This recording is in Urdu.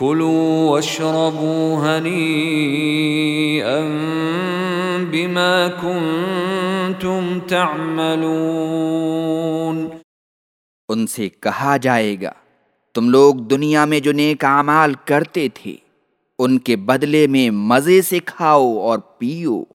کلو واشربوا هنيئا بما كنتم تعملون۔ ان سے کہا جائے گا، تم لوگ دنیا میں جو نیک اعمال کرتے تھے، ان کے بدلے میں مزے سے کھاؤ اور پیو۔